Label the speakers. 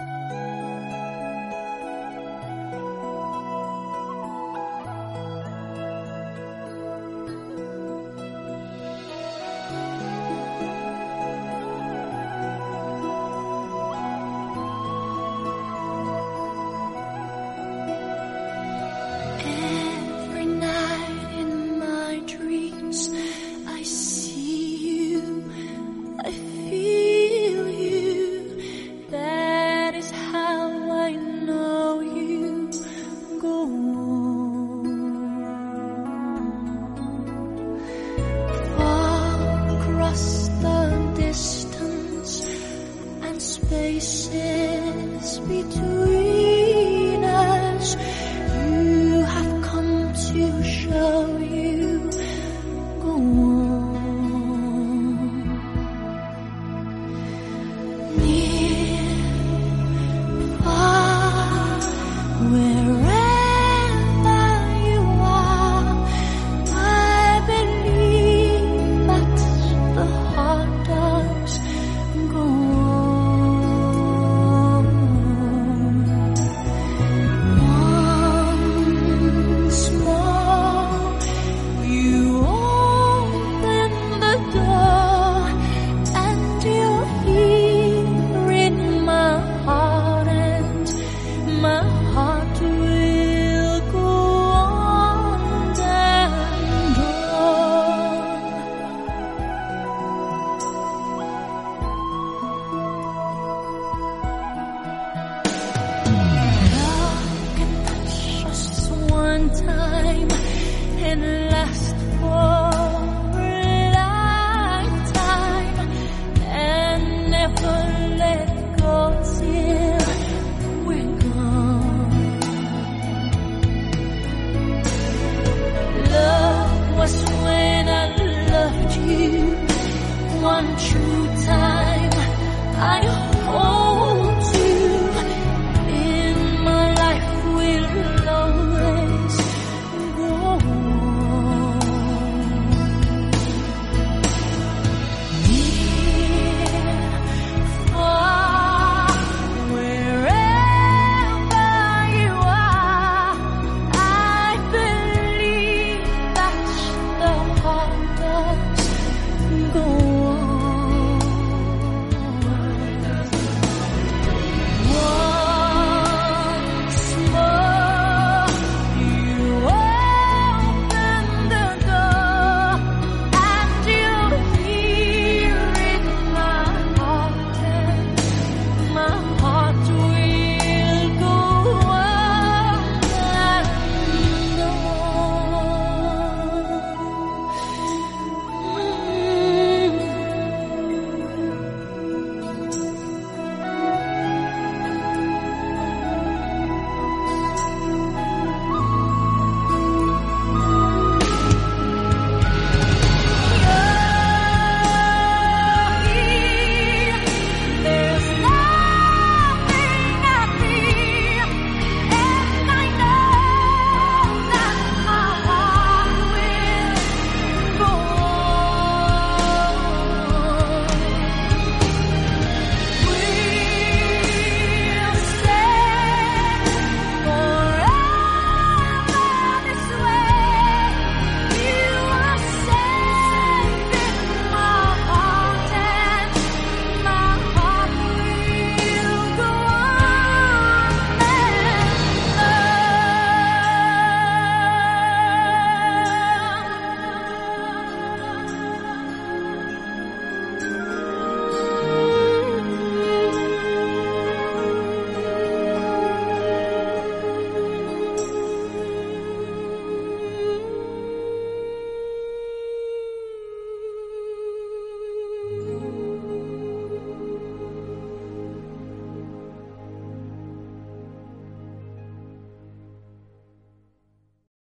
Speaker 1: Música spaces between us. You have come to show you go on. just